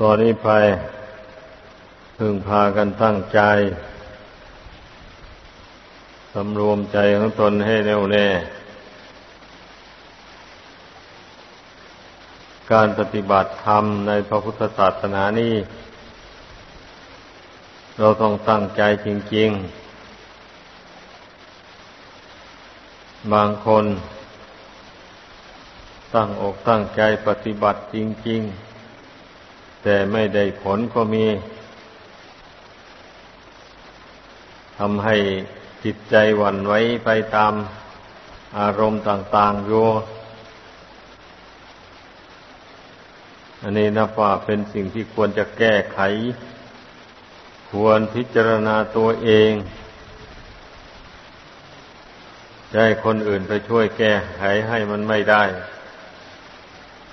ตอนนี้ไปพึงพากันตั้งใจ สำรวมใจของตนให้แน่วแน่ การปฏิบัติธรรมในพระพุทธศาสนานี้ เราต้องตั้งใจจริง ๆ บางคน ตั้งอกตั้งใจปฏิบัติจริง ๆ แต่ไม่ได้ผลก็มีทำให้จิตใจหวั่นไหวไปตามอารมณ์ต่างๆอยู่อันนี้นับว่าเป็นสิ่งที่ควรจะแก้ไข ควรพิจารณาตัวเองจะให้คนอื่นไปช่วยแก้ไขให้มันไม่ได้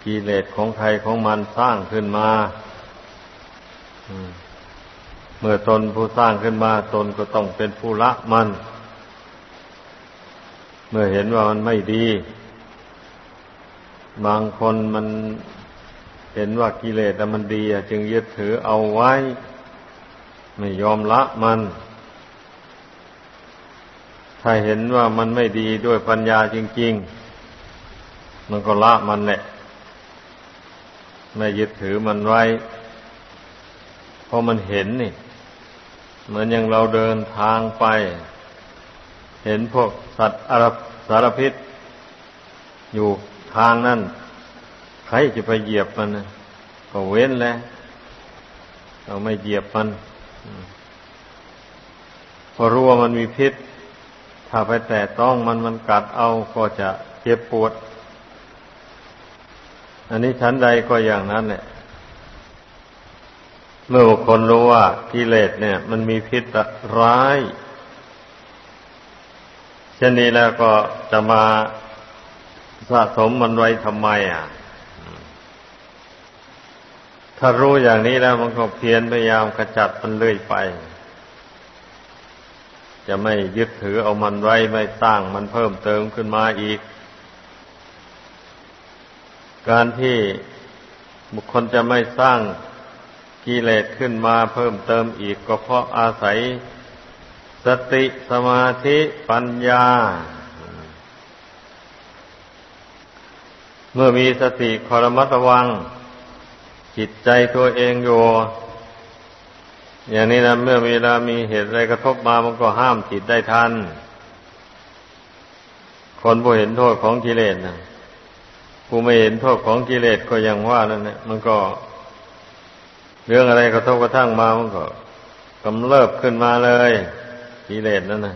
กิเลสของใครของมันสร้างขึ้นมา เมื่อตนผู้สร้างขึ้นมาตนก็ต้องเป็นผู้ละมัน เมื่อเห็นว่ามันไม่ดี บางคนมันเห็นว่ากิเลสมันดีจึงยึดถือเอาไว้ ไม่ยอมละมัน ถ้าเห็นว่ามันไม่ดีด้วยปัญญาจริง ๆ มันก็ละมันแหละไม่ยึดถือมันไว้ เพราะมันเห็นนี่ เหมือนอย่างเราเดินทางไป เห็นพวกสัตว์อารสารพิษ อยู่ทางนั่นใครจะไปเหยียบมันก็เว้นแล้วเราไม่เหยียบมันพอรู้ว่ามันมีพิษ ถ้าไปแตะต้องมันมันกัดเอาก็จะเจ็บปวด อันนี้ชั้นใดก็อย่างนั้นแหละ เมื่อบุคคลรู้ว่ากิเลสเนี่ย มันมีพิษร้าย เช่นนี้แล้วก็จะมาสะสมมันไว้ทำไมอะ ถ้ารู้อย่างนี้แล้วมันก็เพียรพยายามกระจัดมันเลื่อยไป จะไม่ยึดถือเอามันไว้ไม่สร้างมันเพิ่มเติมขึ้นมาอีก การที่บุคคลจะไม่สร้าง กิเลสขึ้นมาเพิ่มเติมอีกก็เพราะอาศัย สติสมาธิปัญญา เมื่อมีสติคอรมัตวัง จิตใจตัวเองอยู่ อย่างนี้นะเมื่อเวลามีเหตุอะไรกระทบมามันก็ห้ามจิตได้ทัน คนผู้เห็นโทษของกิเลสนะผู้ไม่เห็นโทษของกิเลสก็ยังว่านั่นแหละมันก็ เรื่องอะไรกระทบกระทั่งมามันก็กำเริบขึ้นมาเลยกิเลสนั่นนะ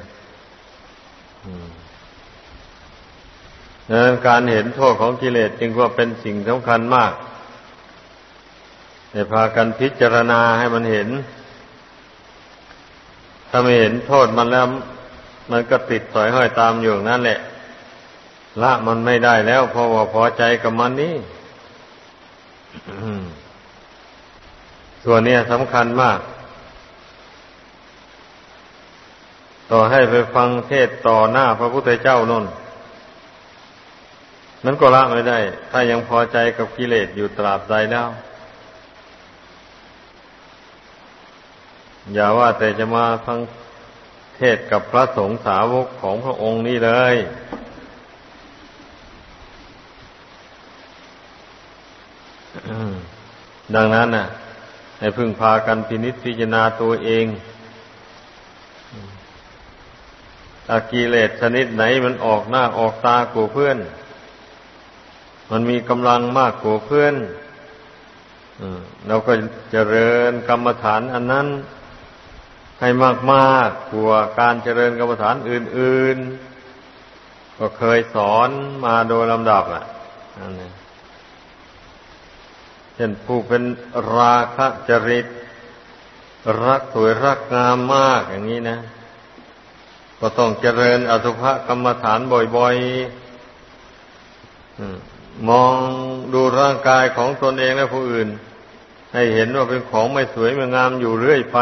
ดังนั้นการเห็นโทษของกิเลสจึงว่าเป็นสิ่งสำคัญมากให้พากันพิจารณาให้มันเห็น ถ้าไม่เห็นโทษมันแล้ว มันก็ติดสอยห้อยตามอยู่นั่นแหละ ละมันไม่ได้แล้วพราะว่าพอใจกับมันนี่ ส่วนนี้สำคัญมาก ต่อให้ไปฟังเทศต่อหน้าพระพุทธเจ้านนนั้นก็ละไม่ได้ ถ้ายังพอใจกับกิเลสอยู่ตราบใดแล้ว อย่าว่าแต่จะมาฟังเทศกับพระสงฆ์สาวกของพระองค์นี่เลย ดังนั้นน่ะ ให้พึ่งพากันพินิจพิจารณาตัวเองอากิเลสชนิดไหนมันออกหน้าออกตากว่าเพื่อน มันมีกำลังมากกว่าเพื่อนเราก็เจริญกรรมฐานอันนั้น ให้มากมากกว่าการเจริญกรรมฐานอื่น ๆ ก็เคยสอนมาโดยลำดับอะนั่น เช่นผู้เป็นราคะจริต รักสวยรักงามมากอย่างนี้นะก็ต้องเจริญอสุภกรรมฐานบ่อยๆมองดูร่างกายของตนเองและผู้อื่น ให้เห็นว่าเป็นของไม่สวยไม่งามอยู่เรื่อยไป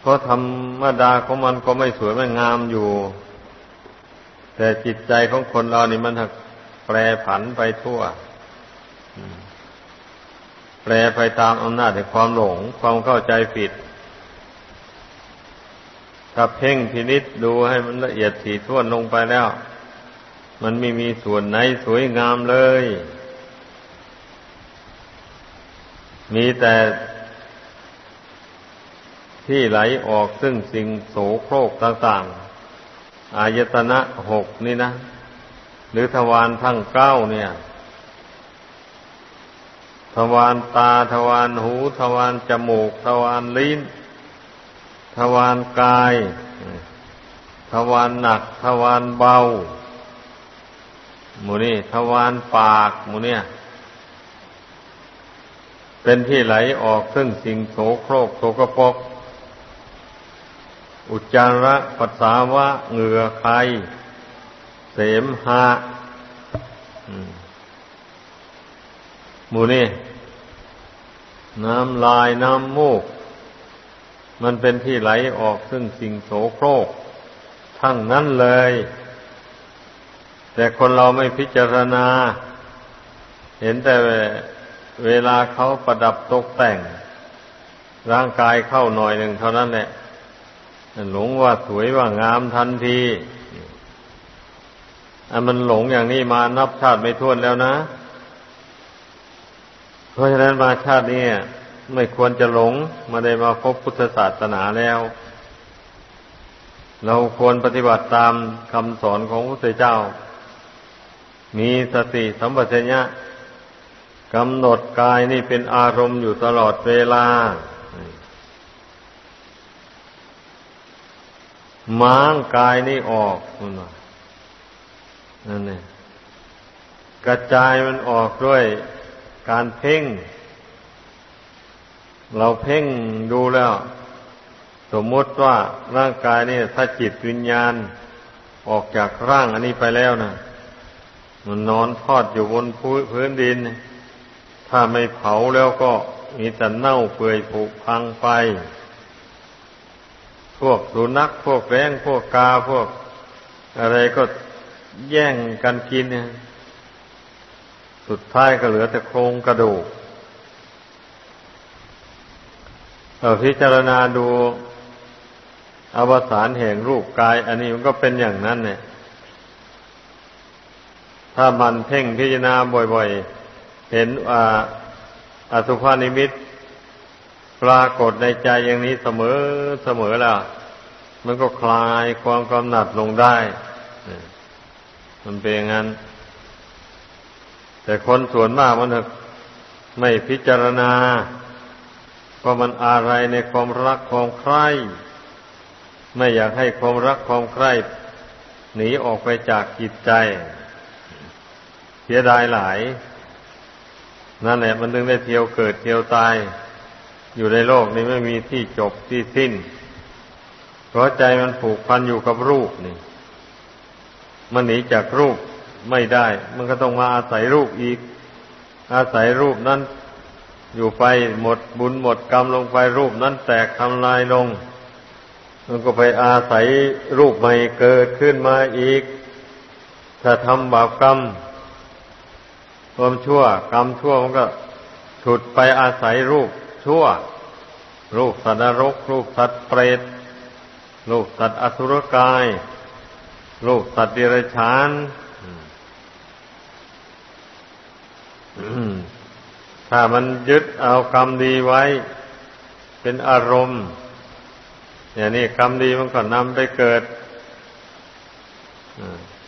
เพราะธรรมดาของมันก็ไม่สวยไม่งามอยู่ แต่จิตใจของคนเรานี่มันแปรผันไปทั่ว แปรไปตามอำนาจแห่งความหลง ความเข้าใจผิด ถ้าเพ่งพินิษดูให้มันละเอียดถี่ถ้วนลงไปแล้ว มันไม่มีส่วนไหนสวยงามเลย มีแต่ที่ไหลออกซึ่งสิ่งโสโครกต่างๆ อายตนะหกนี่นะ หรือทวารทั้งเก้าเนี่ย ทวารตาทวารหู ทวารจมูก ทวารลิ้น ทวารกาย ทวารหนัก ทวารเบาหมูนี่ทวารปากหมูเนี่ย เป็นที่ไหลออกซึ่งสิ่งโสโครกโสกปกอุจจาระปัสสาวะเหงื่อใครเสมหะ มูนี่น้ำลายน้ำมูก มันเป็นที่ไหลออกซึ่งสิ่งโสโครก ทั้งนั้นเลย แต่คนเราไม่พิจารณา เห็นแต่เวลาเขาประดับตกแต่ง ร่างกายเข้าหน่อยหนึ่งเท่านั้นแหละหลงว่าสวยว่างามทันทีอันมันหลงอย่างนี้มานับชาติไม่ท้วนแล้วนะ เพราะฉะนั้นมาชาตินี้ไม่ควรจะหลงมาได้มาพบพุทธศาสนาแล้ว เราควรปฏิบัติตามคำสอนของพระพุทธเจ้า มีสติสัมปชัญญะกำหนดกายนี่เป็นอารมณ์อยู่ตลอดเวลา ม้างกายนี่ออกคุณนั่นเนี่ยกระจายมันออกด้วย การเพ่ง เราเพ่งดูแล้ว สมมติว่าร่างกายนี่ถ้าจิตวิญญาณออกจากร่างอันนี้ไปแล้วนะมันนอนทอดอยู่บนพื้นดิน ถ้าไม่เผาแล้วก็มีแต่เน่าเปื่อยผุพังไป พวกสุนัขพวกแร้งพวกกาพวก อะไรก็แย่งกันกินเนี่ย สุดท้ายก็เหลือแต่โครงกระดูกเราพิจารณาดูอวสานแห่งรูปกาย อันนี้มันก็เป็นอย่างนั้นเนี่ย ถ้ามันเพ่งพิจารณาบ่อยๆ เห็นอ่าอสุภานิมิตปรากฏในใจอย่างนี้เสมอเสมอล้วมันก็คลายความกำหนัดลงได้ มันเป็นอย่างนั้น แต่คนส่วนมากมันไม่พิจารณาเพรามันอะไรในความรักความใคร่ไม่อยากให้ความรักความใคร่หนีออกไปจากจิตใจ เสียดายหลาย นั่นแหละมันถึงได้เที่ยวเกิดเที่ยวตาย อยู่ในโลกนี้ไม่มีที่จบที่สิ้น เพราะใจมันผูกพันอยู่กับรูปนี่ มันหนีจากรูป ไม่ได้ มันก็ต้องมาอาศัยรูปอีก อาศัยรูปนั้น อยู่ไปหมดบุญหมดกรรมลงไปรูปนั้นแตกทำลายลง มันก็ไปอาศัยรูปใหม่เกิดขึ้นมาอีก ถ้าทำบาปกรรมความชั่ว กรรมชั่วมันก็ฉุดไปอาศัยรูปชั่ว รูปสัตว์นรก รูปสัตว์เปรตรูปสัตว์อสุรกาย รูปสัตว์เดรัจฉาน ถ้ามันยึดเอากรรมดีไว้ เป็นอารมณ์ อย่างนี้กรรมดีมันก็นำไปเกิด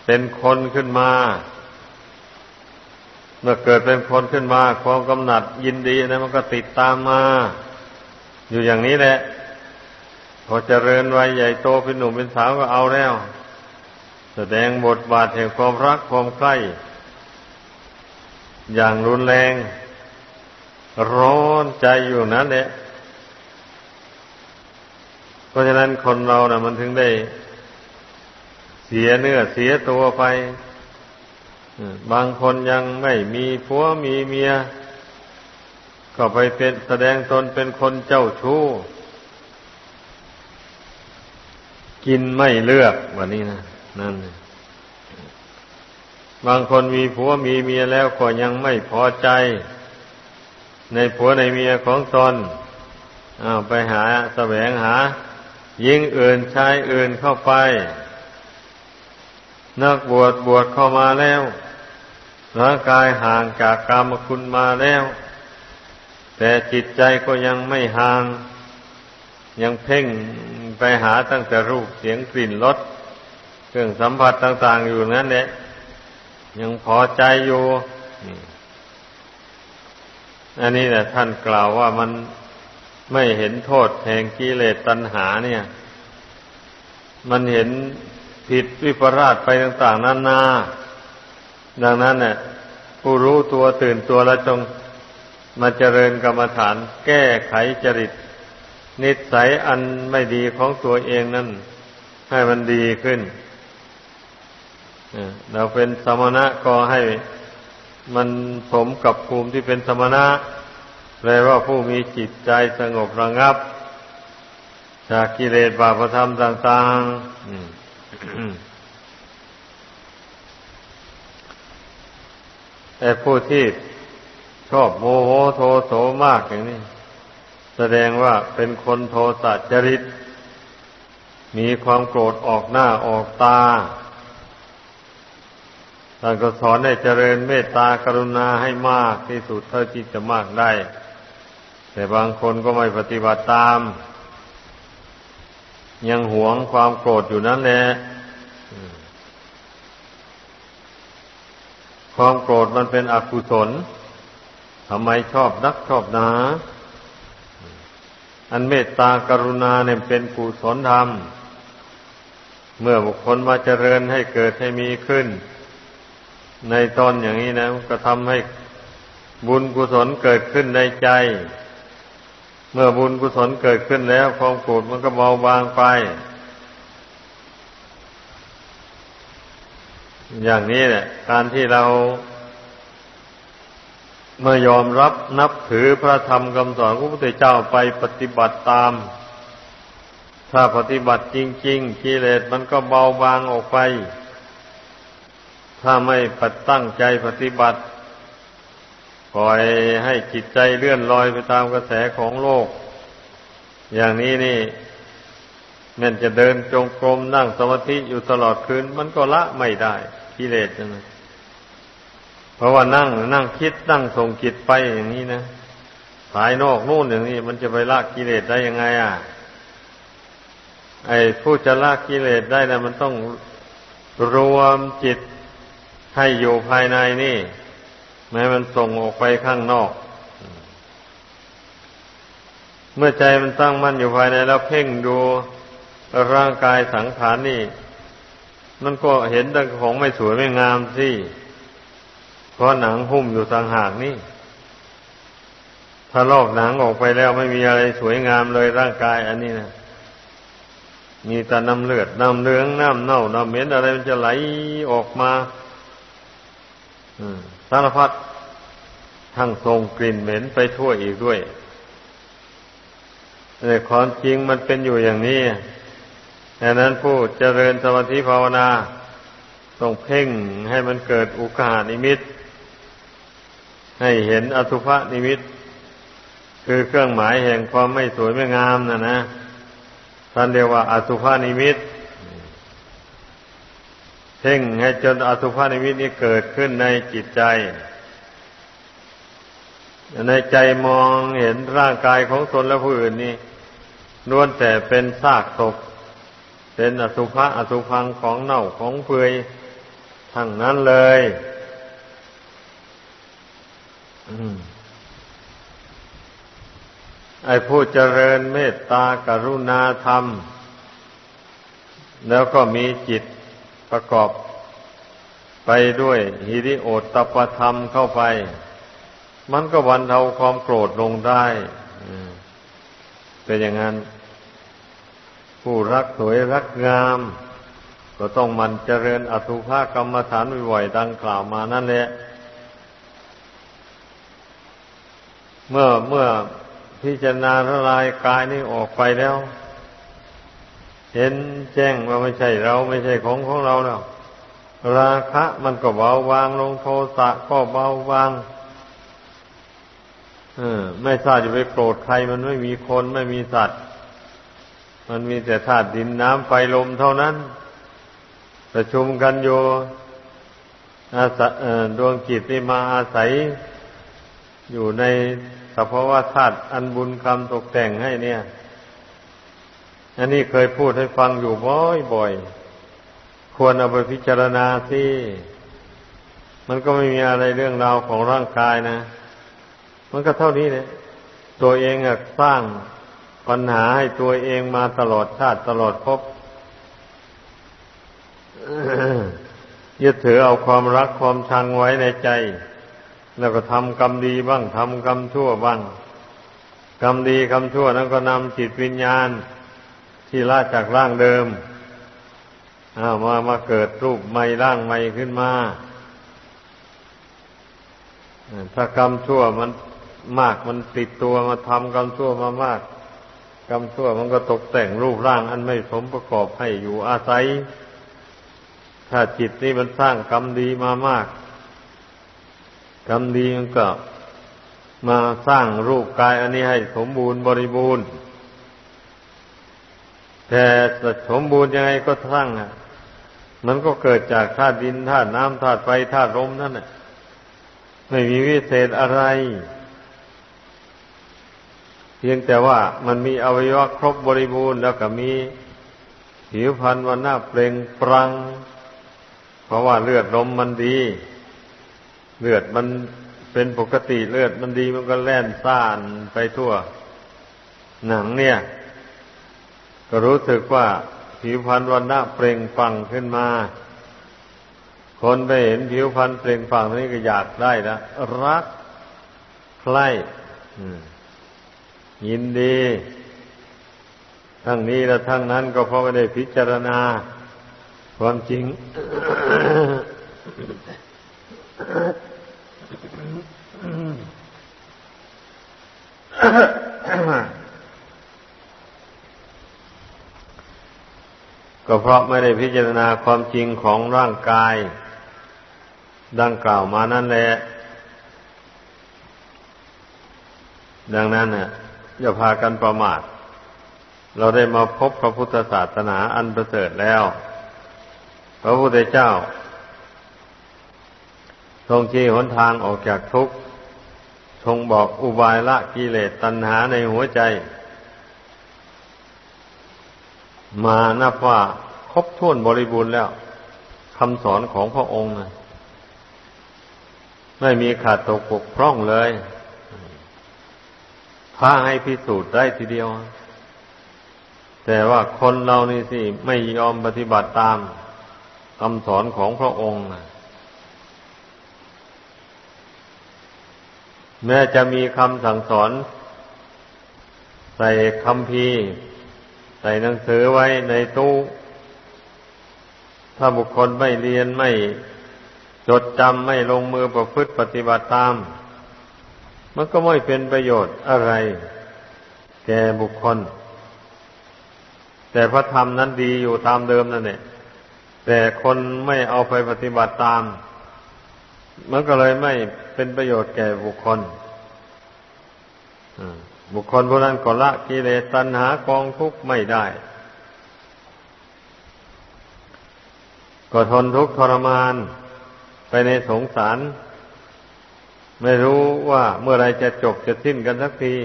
เป็นคนขึ้นมา เมื่อเกิดเป็นคนขึ้นมา ความกำหนัดยินดีนะมันก็ติดตามมา อยู่อย่างนี้แหละ พอเจริญวัยใหญ่โตเป็นหนุ่มเป็นสาวก็เอาแล้ว แสดงบทบาทแห่งความรักความใคร่ อย่างรุนแรง ร้อนใจอยู่นั้นแหละเพราะฉะนั้นคนเรานะ่ะ มันถึงได้ เสียเนื้อเสียตัวไปบางคนยังไม่มีผัวมีเมีย ก็ไปเป็นแสดงตนเป็นคนเจ้าชู้ กินไม่เลือกวันนี้นะนั่น บางคนมีผัวมีเมียแล้วก็ยังไม่พอใจ ในผัวในเมียของตนอาไปหาแสวงหายิงอื่นชายอื่นเข้าไป นักบวชบวชเข้ามาแล้วร่างกายห่างจากกรรมคุณมาแล้ว แต่จิตใจก็ยังไม่ห่าง ยังเพ่งไปหาตั้งแต่รูปเสียงกลิ่นรสเครื่องสัมผัสต่าง ๆ อยู่นั่นแหละ ยังพอใจอยู่อันนี้แหละท่านกล่าวว่ามันไม่เห็นโทษแห่งกิเลสตัณหาเนี่ย มันเห็นผิดวิปราชไปต่างๆนานา ดังนั้นเนี่ยผู้รู้ตัวตื่นตัวแล้วจงมาเจริญกรรมฐาน แก้ไขจริต นิสัยอันไม่ดีของตัวเองนั่น ให้มันดีขึ้น เราเป็นสมณะก็ให้มันสมกับภูมิที่เป็นสมณะแปลว่าผู้มีจิตใจสงบระงับ จากกิเลสบาปธรรมต่างๆแต่ผู้ที่ชอบโมโหโทโสมากอย่างนี้ แสดงว่าเป็นคนโทสะจริต มีความโกรธออกหน้าออกตา ท่านก็สอนให้เจริญเมตตากรุณาให้มากที่สุดเท่าที่จะมากได้ แต่บางคนก็ไม่ปฏิบัติตาม ยังหวงความโกรธอยู่นั่นแหละความโกรธมันเป็นอกุศลทำไมชอบนักชอบนา อันเมตตากรุณาเนี่ยเป็นกุศลธรรม เมื่อบุคคลมาเจริญให้เกิดให้มีขึ้น ในตอนอย่างนี้นะ ก็ทำให้บุญกุศลเกิดขึ้นในใจ เมื่อบุญกุศลเกิดขึ้นแล้วความโกรธมันก็เบาบางไป อย่างนี้แหละการที่เราเมื่อยอมรับนับถือพระธรรมคำสอนของพระพุทธเจ้าไปปฏิบัติตาม ถ้าปฏิบัติจริง ๆกิเลสมันก็เบาบางออกไป ถ้าไม่ปัดตั้งใจปฏิบัติ ปล่อยให้จิตใจเลื่อนลอยไปตามกระแสของโลก อย่างนี้นี่แม้จะเดินจงกรมนั่งสมาธิอยู่ตลอดคืน มันก็ละไม่ได้กิเลสนะเพราะว่านั่งนั่งคิดนั่งส่งจิตไปอย่างนี้นะภายนอกนู่นอย่างนี้ มันจะไปละกิเลสได้ยังไงอะ ไอ้ผู้จะละกิเลสได้นะมันต้องรวมจิต ให้อยู่ภายในนี่แม้มันส่งออกไปข้างนอก เมื่อใจมันตั้งมั่นอยู่ภายในแล้วเพ่งดูร่างกายสังขารนี่ มันก็เห็นแต่ของไม่สวยไม่งามสิเพราะหนังหุ้มอยู่ต่างหากนี่ ถ้าลอกหนังออกไปแล้วไม่มีอะไรสวยงามเลยร่างกายอันนี้นะมีแต่น้ำเลือดน้ำเลืองน้ำเน่าน้ำเหม็นอะไรมันจะไหลออกมา สารพัดทั้งทรงกลิ่นเหม็นไปทั่วอีกด้วยแต่ความจริงมันเป็นอยู่อย่างนี้ดังนั้นผู้เจริญสมาธิภาวนาต้องเพ่งให้มันเกิดอุกานิมิต ให้เห็นอสุภนิมิต คือเครื่องหมายแห่งความไม่สวยไม่งามนะนะท่านเรียกว่าอสุภนิมิต พ่งให้จนอสุภานิมิตนี้เกิดขึ้นในจิตใจ ในใจมองเห็นร่างกายของตนและผู้อื่นนี่ล้วนแต่เป็นซากศพ เป็นอสุภะอสุพังของเน่าของเปื่อยทั้งนั้นเลยไอ้ผู้เจริญเมตตากรุณาธรรม แล้วก็มีจิต ประกอบไปด้วยฮิริโอตตปธรรมเข้าไป มันก็วันเทาความโกรธลงได้เป็นอย่างนั้น ผู้รักสวยรักงาม ก็ต้องมันเจริญอสุภกรรมฐานบ่อยๆดังกล่าวมานั่นแหละ เมื่อเมื่อพิจารณาละลายกายนี้ออกไปแล้ว เห็นแจ้งว่าไม่ใช่เราไม่ใช่ของของเราแล้วราคะมันก็เบาบางลงโทสะก็เบาบางเออไม่ทราบจะไปโกรธใครมันไม่มีคนไม่มีสัตว์ มันมีแต่ธาตุดินน้ำไฟลมเท่านั้น ประชุมกันโยอาศัยดวงจิตนี่มาอาศัย อยู่ในสภาวะธาตุอันบุญคำตกแต่งให้เนี่ย อันนี้เคยพูดให้ฟังอยู่บ่อยๆ ควรเอาไปพิจารณาสิ มันก็ไม่มีอะไรเรื่องราวของร่างกายนะ มันก็เท่านี้เลยตัวเองสร้างปัญหาให้ตัวเองมาตลอดชาติตลอดภพยึดถือเอาความรักความชังไว้ในใจ แล้วก็ทำกรรมดีบ้างทำกรรมชั่วบ้าง กรรมดีกรรมชั่วนั้นก็นำจิตวิญญาณ ที่ละจากร่างเดิมอามามาเกิดรูปใหม่ร่างใหม่ขึ้นมาถ้ากรรมชั่วมันมากมันติดตัวมาทำกรรมชั่วมามาก กรรมชั่วมันก็ตกแต่งรูปร่างอันไม่สมประกอบให้อยู่อาศัย ถ้าจิตนี่มันสร้างกรรมดีมามาก กรรมดีมันก็มาสร้างรูปกายอันนี้ให้สมบูรณ์บริบูรณ์ แต่สมบูรณ์ยังไงก็สร้างอะ มันก็เกิดจากธาตุดินธาตุน้ำธาตุไฟธาตุลมนั่นแหละไม่มีวิเศษอะไร เพียงแต่ว่ามันมีอวัยวะครบบริบูรณ์ แล้วก็มีผิวพรรณวันหน้าเปล่งปรัง เพราะว่าเลือดลมมันดี เลือดมันเป็นปกติเลือดมันดีมันก็แล่นซ่านไปทั่ว หนังเนี่ย ก็รู้สึกว่าผิวพรรณวันหน้าเปล่งปังขึ้นมา คนไปเห็นผิวพรรณเปล่งปังนี้ก็อยากได้นะรักใคร่ยินดี ทั้งนี้และทั้งนั้นก็เพราะไม่ได้พิจารณา ความจริง ก็เพราะไม่ได้พิจารณาความจริงของร่างกาย ดังกล่าวมานั่นแหละ ดังนั้นเนี่ยอย่าพากันประมาท เราได้มาพบพระพุทธศาสนาอันประเสริฐแล้ว พระพุทธเจ้า ทรงชี้หนทางออกจากทุกข์ ทรงบอกอุบายละกิเลสตัณหาในหัวใจ มานับว่าครบถ้วนบริบูรณ์แล้วคำสอนของพระองค์นะไม่มีขาดตกปกพร่องเลยพาให้พิสูจน์ได้ทีเดียว แต่ว่าคนเรานี่สิ ไม่ยอมปฏิบัติตามคำสอนของพระองค์แม้จะมีคำสั่งสอน ใส่คำพี ส่หนังสือไว้ในตู้ ถ้าบุคคลไม่เรียนไม่จดจำไม่ลงมือประพฤติปฏิบัติตาม มันก็ไม่เป็นประโยชน์อะไร แก่บุคคล แต่พระธรรมนั้นดีอยู่ตามเดิมนั่นแหละแต่คนไม่เอาไปปฏิบัติตาม มันก็เลยไม่เป็นประโยชน์แก่บุคคล บุคคลผู้นั้นก็ละกิเลสตัณหากองทุกข์ไม่ได้ ก็ทนทุกข์ทรมานไปในสงสาร ไม่รู้ว่าเมื่อไรจะจบจะสิ้นกันสักที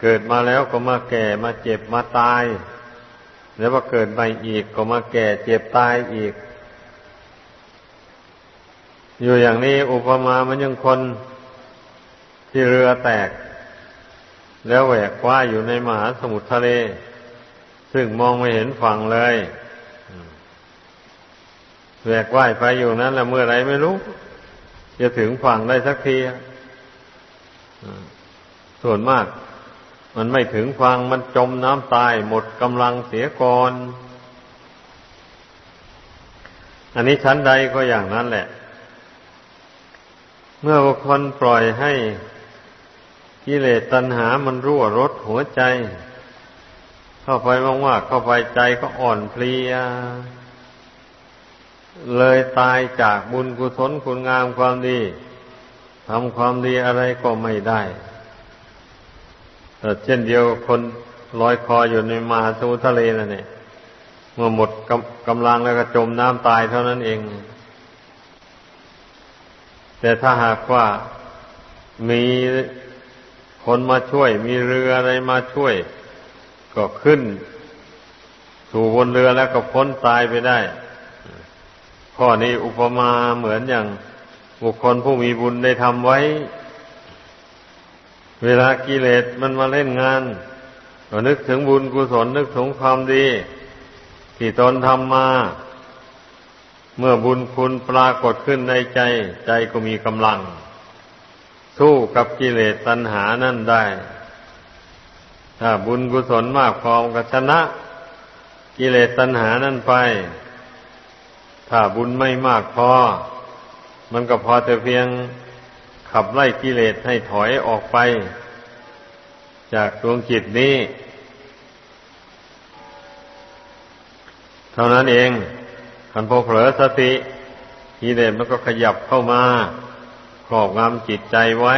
เกิดมาแล้วก็มาแก่มาเจ็บมาตาย แล้วว่าเกิดใหม่อีกก็มาแก่เจ็บตายอีก อยู่อย่างนี้อุปมามันยังคนที่เรือแตก แล้วแหวกว่าอยู่ในมหาสมุทรทะเล ซึ่งมองไม่เห็นฝั่งเลยแหวกว่ายไปอยู่นั้นแล้วเมื่อไรไม่รู้ จะถึงฝั่งได้สักทีส่วนมาก มันไม่ถึงฝั่งมันจมน้ำตายหมดกำลังเสียก่อน อันนี้ชั้นใดก็อย่างนั้นแหละ เมื่อบุคคลปล่อยให้ กิเลสตัณหามันรั่วรดหัวใจ เข้าไปมากๆเข้าไปใจก็อ่อนเพลีย เลยตายจากบุญกุศลคุณงามความดีทำความดีอะไรก็ไม่ได้เช่นเดียวคนลอยคออยู่ในมหาสมุทรทะเลนั่นเองเมื่อหมดกำกำลังแล้วก็จมน้ำตายเท่านั้นเอง แต่ถ้าหากว่ามี คนมาช่วย มีเรืออะไรมาช่วย ก็ขึ้น สู่บนเรือแล้วก็พ้นตายไปได้ ข้อนี้อุปมาเหมือนอย่างบุคคลผู้มีบุญได้ทำไว้ เวลากิเลสมันมาเล่นงานก็นึกถึงบุญกุศลนึกถึงความดี ที่ตนทำมา เมื่อบุญคุณปรากฏขึ้นในใจ ใจก็มีกำลัง สู้กับกิเลสตัณหานั่นได้ ถ้าบุญกุศลมากพอก็ชนะ กิเลสตัณหานั่นไป ถ้าบุญไม่มากพอ มันก็พอแต่เพียงขับไล่กิเลสให้ถอยออกไป จากดวงจิตนี้ เท่านั้นเองคันพอเผลอสติกิเลสมันก็ขยับเข้ามา ครอบงำจิตใจไว้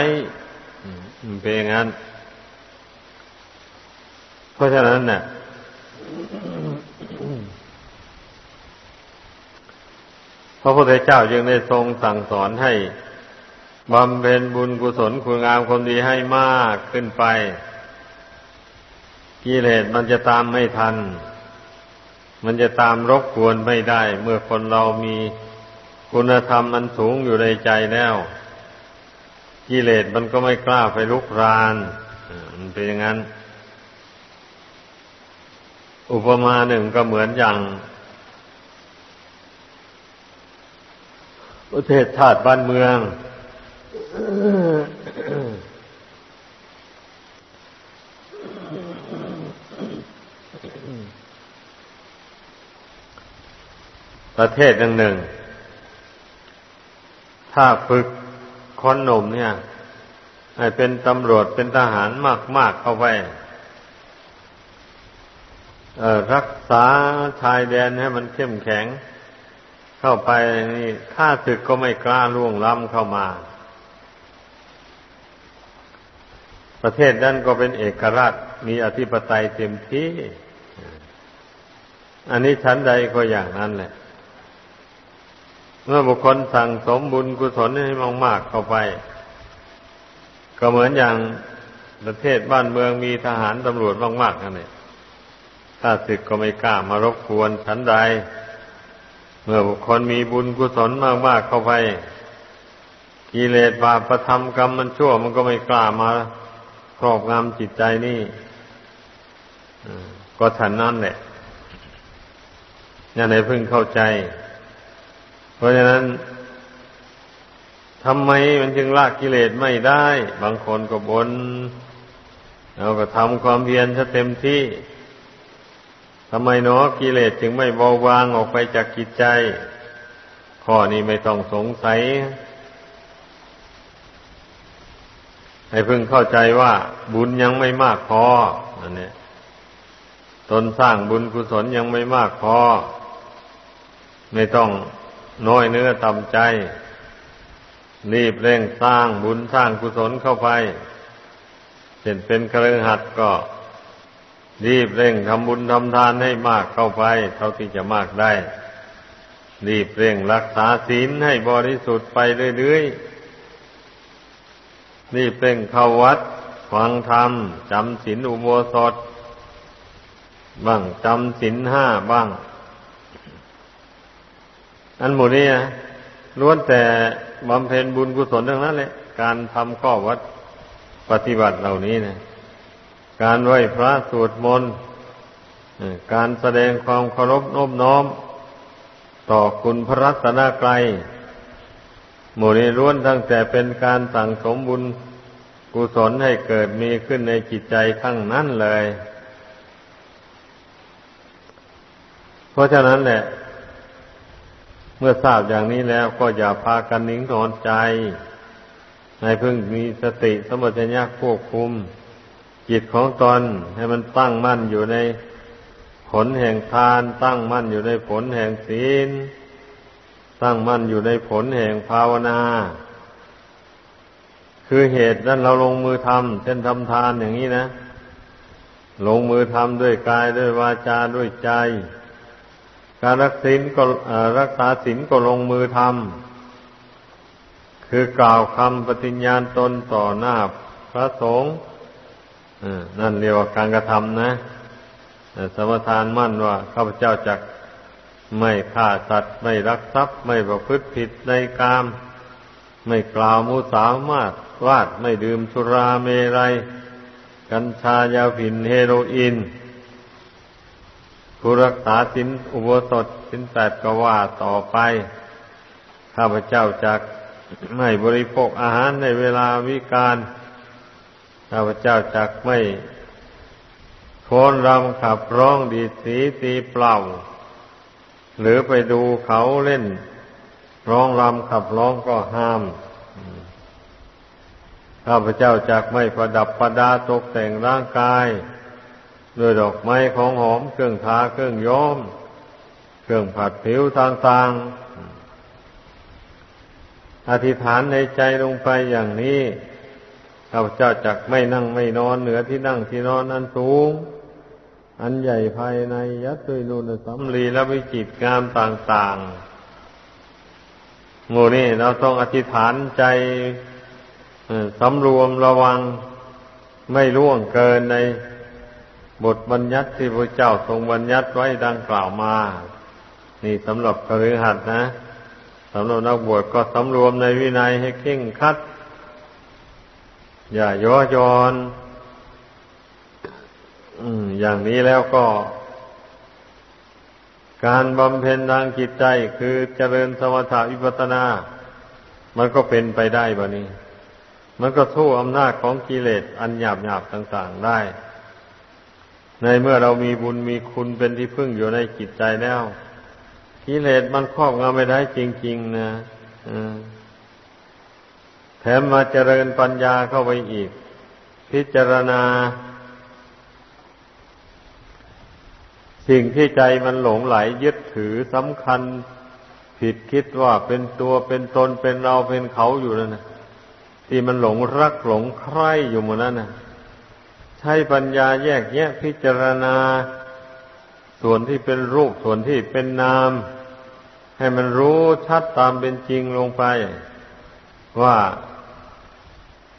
เป็นอย่างนั้น เพราะฉะนั้นเนี่ยพระพุทธเจ้าจึงได้ทรงสั่งสอนให้บำเพ็ญบุญกุศลคุณงามความดีให้มากขึ้นไป กิเลสมันจะตามไม่ทัน มันจะตามรบกวนไม่ได้ เมื่อคนเรามีคุณธรรมมันสูงอยู่ในใจแล้ว กิเลสมันก็ไม่กล้าไปลุกรานมันเป็นอย่างนั้น อุปมาหนึ่งก็เหมือนอย่าง ประเทศชาติบ้านเมือง ประเทศหนึ่งหนึ่งถ้าฝึก คนหนุ่มเนี่ยให้เป็นตำรวจเป็นทหารมาก ๆเข้าไปรักษาชายแดนให้มันเข้มแข็ง เข้าไปนี่ข้าศึกก็ไม่กล้าล่วงล้ำเข้ามา ประเทศนั้นก็เป็นเอกราชมีอธิปไตยเต็มที่ อันนี้ชั้นใดก็อย่างนั้นแหละ เมื่อบุคคลสั่งสมบุญกุศลให้มากๆเข้าไป ก็เหมือนอย่างประเทศบ้านเมืองมีทหารตำรวจมากๆนั่นเองถ้าศึกก็ไม่กล้ามารบกวนฉันใด เมื่อบุคคลมีบุญกุศลมากๆเข้าไป กิเลสบาปประทำกรรมมันชั่ว มันก็ไม่กล้ามาครอบงำจิตใจนี่ก็ฉันนั่นแหละอย่าไหนพึ่งเข้าใจ เพราะฉะนั้นทำไมมันจึงละกิเลสไม่ได้ บางคนก็บนเราก็ทำความเพียรซะเต็มที่ทำไมเนาะกิเลสจึงไม่เบาบางออกไปจากจิตใจ ข้อนี้ไม่ต้องสงสัย ให้พึงเข้าใจว่าบุญยังไม่มากพออันนี้ตนสร้างบุญกุศลยังไม่มากพอ ไม่ต้อง น้อยเนื้อต่ำใจ รีบเร่งสร้างบุญสร้างกุศลเข้าไปเช่นเป็นเครือหัดก็ รีบเร่งทำบุญทำทานให้มากเข้าไป เท่าที่จะมากได้ รีบเร่งรักษาศีลให้บริสุทธิ์ไปเรื่อยๆรีบเร่งเข้าวัดฟังธรรมจำศีลอุโบสถ บ้างจำศีลห้าบ้าง อันหมดนี้นะล้วนแต่บำเพ็ญบุญกุศลทั้งนั้นแหละการทำข้อวัดปฏิบัติเหล่านี้นะการไหว้พระสวดมนต์การแสดงความเคารพนบน้อม ต่อคุณพระรัตนกรัยหมู่นี้ล้วนตั้งแต่เป็นการสั่งสมบุญกุศลให้เกิดมีขึ้นในจิตใจทั้งนั้นเลย เพราะฉะนั้นแหละ เมื่อทราบอย่างนี้แล้วก็อย่าพากันนิ่งนอนใจ ให้เพึ่งมีสติสมัชัญญาควบคุม จิตของตนให้มันตั้งมั่นอยู่ในผลแห่งทาน ตั้งมั่นอยู่ในผลแห่งศีล ตั้งมั่นอยู่ในผลแห่งภาวนา คือเหตุนั้นเราลงมือทำเช่นทำทานอย่างนี้นะ ลงมือทำด้วยกายด้วยวาจาด้วยใจ การรักศีลก็รักษาศีลก็ลงมือทำคือกล่าวคำปฏิญญาณตนต่อหน้าพระสงฆ์นั่นเรียกว่าการกระทำนะสมทานมั่นว่าข้าพเจ้าจะไม่ฆ่าสัตว์ ไม่รักทรัพย์ ไม่ประพฤติผิดในกาม ไม่กล่าวมุสามารถวาดไม่ดื่มสุราเมรัย กัญชายาผินเฮโรอีน ผู้รักษาสินอุโบสถสินแปดก็ว่าต่อไป ข้าพเจ้าจากไม่บริโภคอาหารในเวลาวิการ ข้าพเจ้าจากไม่โคนรำขับร้องดีสีตีเปล่า หรือไปดูเขาเล่น ร้องรำขับร้องก็ห้าม ข้าพเจ้าจากไม่ประดับประดาตกแต่งร่างกาย ด้วยดอกไม้ของหอมเครื่องทาเครื่องย้อม เครื่องผัดผิวต่างๆ อธิษฐานในใจลงไปอย่างนี้ข้าพเจ้าจักไม่นั่งไม่นอนเหนือที่นั่งที่นอนนั้นสูง อันใหญ่ภายในยัดด้วยนุนสัมลีและวิจิตงามต่างๆโมนี่เราต้องอธิษฐานใจสำรวมระวังไม่ล่วงเกินใน บทบัญญัติที่พระเจ้าทรงบัญญัติไว้ดังกล่าวมา นี่สำหรับกฤหัสนะสำหรับนักบวชก็สำรวมในวินัยให้เข่งคัด อย่าย่อยอนอย่างนี้แล้วก็ การบำเพ็ญทางจิตใจคือเจริญสมถะวิปัสนา มันก็เป็นไปได้บะนี้ มันก็สู้อำนาจของกิเลสอันหยาบหยาบต่าง ๆ ได้ ในเมื่อเรามีบุญมีคุณเป็นที่พึ่งอยู่ในจิตใจแล้วกิเลสมันครอบงำไม่ได้จริง ๆ นะแถมมาเจริญปัญญาเข้าไปอีก พิจารณา สิ่งที่ใจมันหลงไหลยึดถือสำคัญ ผิดคิดว่าเป็นตัวเป็นตนเป็นเราเป็นเขาอยู่นั่นนะที่มันหลงรักหลงใคร่อยู่หมดนั้นนะ ใช้ปัญญาแยกแยะพิจารณา ส่วนที่เป็นรูปส่วนที่เป็นนาม ให้มันรู้ชัดตามเป็นจริงลงไป ว่า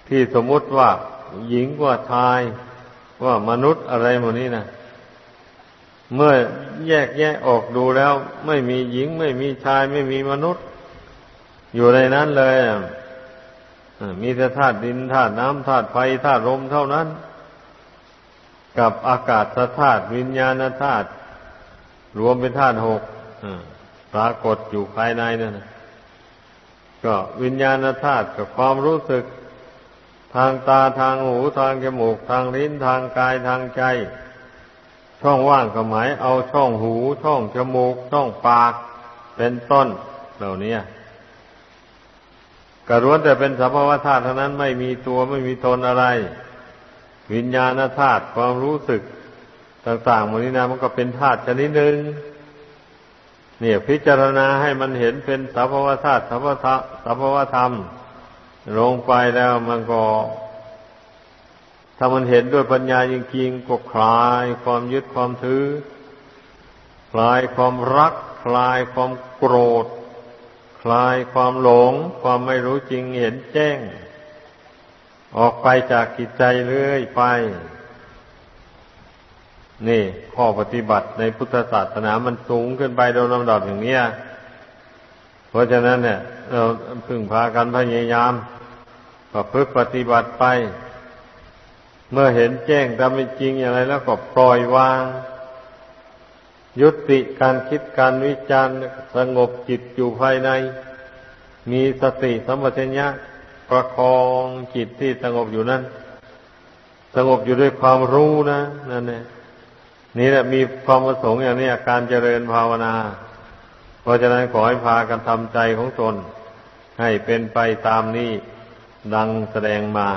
ที่สมมติว่าหญิงว่าชาย ว่ามนุษย์อะไรหมดนี้นะเมื่อแยกแยะออกดูแล้ว ไม่มีหญิงไม่มีชายไม่มีมนุษย์ อยู่ในนั้นเลยมีแต่ธาตุดินธาตุน้ำธาตุไฟธาตุลมเท่านั้น กับอากาศธาตุวิญญาณธาตุรวมเป็นธาตุหกปรากฏอยู่ภายในนั่นก็วิญญาณธาตุกับความรู้สึก ทางตาทางหูทางจมูก ทางลิ้นทางกายทางใจ ช่องว่างก็หมายเอาช่องหู ช่องจมูก ช่องปาก เป็นต้นเหล่านี้กร้วนแต่เป็นสภาวธาตุเท่านั้นไม่มีตัวไม่มีตนอะไร วิญญาณธาตุความรู้สึกต่างๆหมดนี้นะมันก็เป็นธาตุชนิดหนึ่งเนี่ยพิจารณาให้มันเห็นเป็นสภาวธาตุสภาวะสภาวธรรม ลงไปแล้วมันก็ ถ้ามันเห็นด้วยปัญญาจริงๆก็คลายความยึดความถือ คลายความรัก คลายความโกรธ คลายความหลง ความไม่รู้จริงเห็นแจ้ง ออกไปจากกิจใจเรื่อยไป นี่ข้อปฏิบัติในพุทธศาสนามันสูงขึ้นไปโดยลำดับอย่างนี้เพราะฉะนั้นเนี่ย เราพึงพากันพยายามประพฤติปฏิบัติไป เมื่อเห็นแจ้งตามเป็นจริงอย่างไรแล้วก็ปล่อยวาง ยุติการคิดการวิจารณ์สงบจิตอยู่ภายใน มีสติสัมปชัญญะ ประคองจิตที่สงบอยู่นั้นสงบอยู่ด้วยความรู้นะนั่นเองนี่แหละมีความประสงค์อย่างนี้การเจริญภาวนา เพราะฉะนั้นขอให้พากันทำใจของตน ให้เป็นไปตามนี้ดังแสดงมา